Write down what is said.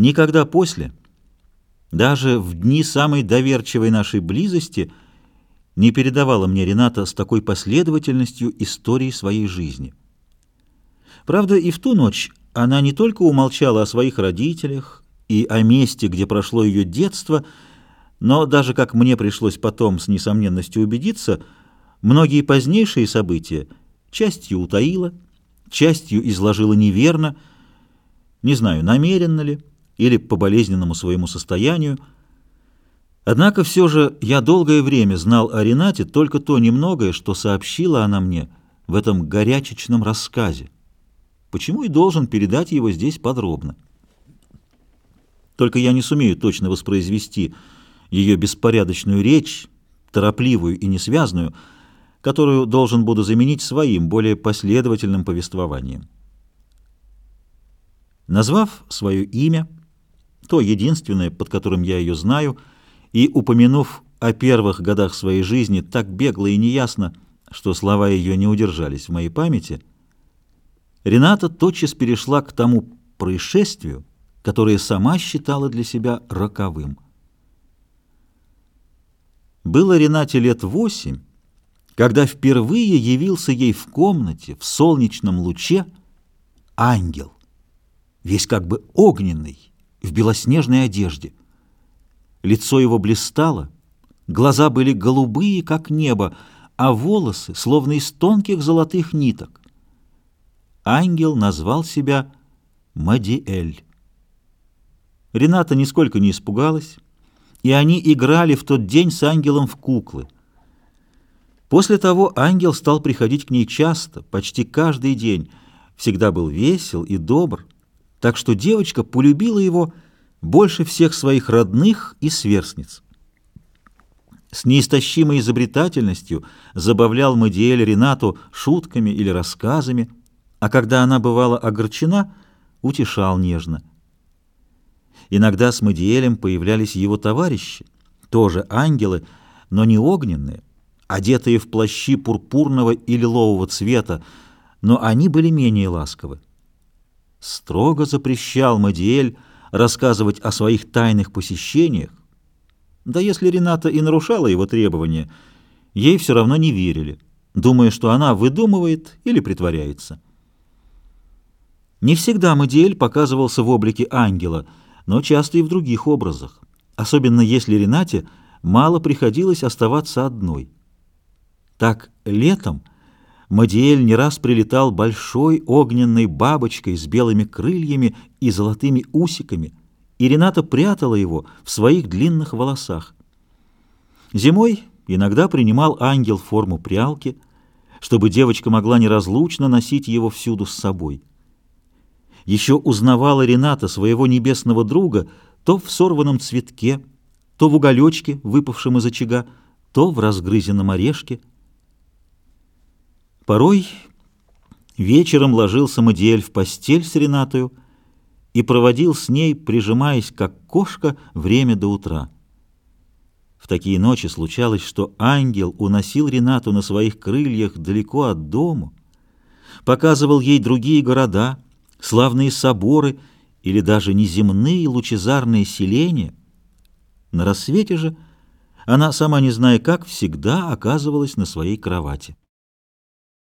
Никогда после, даже в дни самой доверчивой нашей близости, не передавала мне Рената с такой последовательностью истории своей жизни. Правда, и в ту ночь она не только умолчала о своих родителях и о месте, где прошло ее детство, но даже, как мне пришлось потом с несомненностью убедиться, многие позднейшие события частью утаила, частью изложила неверно, не знаю, намеренно ли, или по болезненному своему состоянию. Однако все же я долгое время знал о Ренате только то немногое, что сообщила она мне в этом горячечном рассказе. Почему и должен передать его здесь подробно. Только я не сумею точно воспроизвести ее беспорядочную речь, торопливую и несвязную, которую должен буду заменить своим, более последовательным повествованием. Назвав свое имя, то единственное, под которым я ее знаю, и упомянув о первых годах своей жизни так бегло и неясно, что слова ее не удержались в моей памяти, Рената тотчас перешла к тому происшествию, которое сама считала для себя роковым. Было Ренате лет восемь, когда впервые явился ей в комнате в солнечном луче ангел, весь как бы огненный, в белоснежной одежде. Лицо его блистало, глаза были голубые, как небо, а волосы словно из тонких золотых ниток. Ангел назвал себя Мадиэль. Рената нисколько не испугалась, и они играли в тот день с ангелом в куклы. После того ангел стал приходить к ней часто, почти каждый день, всегда был весел и добр так что девочка полюбила его больше всех своих родных и сверстниц. С неистощимой изобретательностью забавлял Мадиэль Ренату шутками или рассказами, а когда она бывала огорчена, утешал нежно. Иногда с Мадиэлем появлялись его товарищи, тоже ангелы, но не огненные, одетые в плащи пурпурного и лилового цвета, но они были менее ласковы строго запрещал Мадиэль рассказывать о своих тайных посещениях, да если Рената и нарушала его требования, ей все равно не верили, думая, что она выдумывает или притворяется. Не всегда Мадиэль показывался в облике ангела, но часто и в других образах, особенно если Ренате мало приходилось оставаться одной. Так летом Мадиэль не раз прилетал большой огненной бабочкой с белыми крыльями и золотыми усиками, и Рената прятала его в своих длинных волосах. Зимой иногда принимал ангел форму прялки, чтобы девочка могла неразлучно носить его всюду с собой. Еще узнавала Рената своего небесного друга то в сорванном цветке, то в уголечке, выпавшем из очага, то в разгрызенном орешке — Порой вечером ложился Мадиэль в постель с Ренатою и проводил с ней, прижимаясь как кошка, время до утра. В такие ночи случалось, что ангел уносил Ренату на своих крыльях далеко от дому, показывал ей другие города, славные соборы или даже неземные лучезарные селения. На рассвете же она, сама не зная как, всегда оказывалась на своей кровати.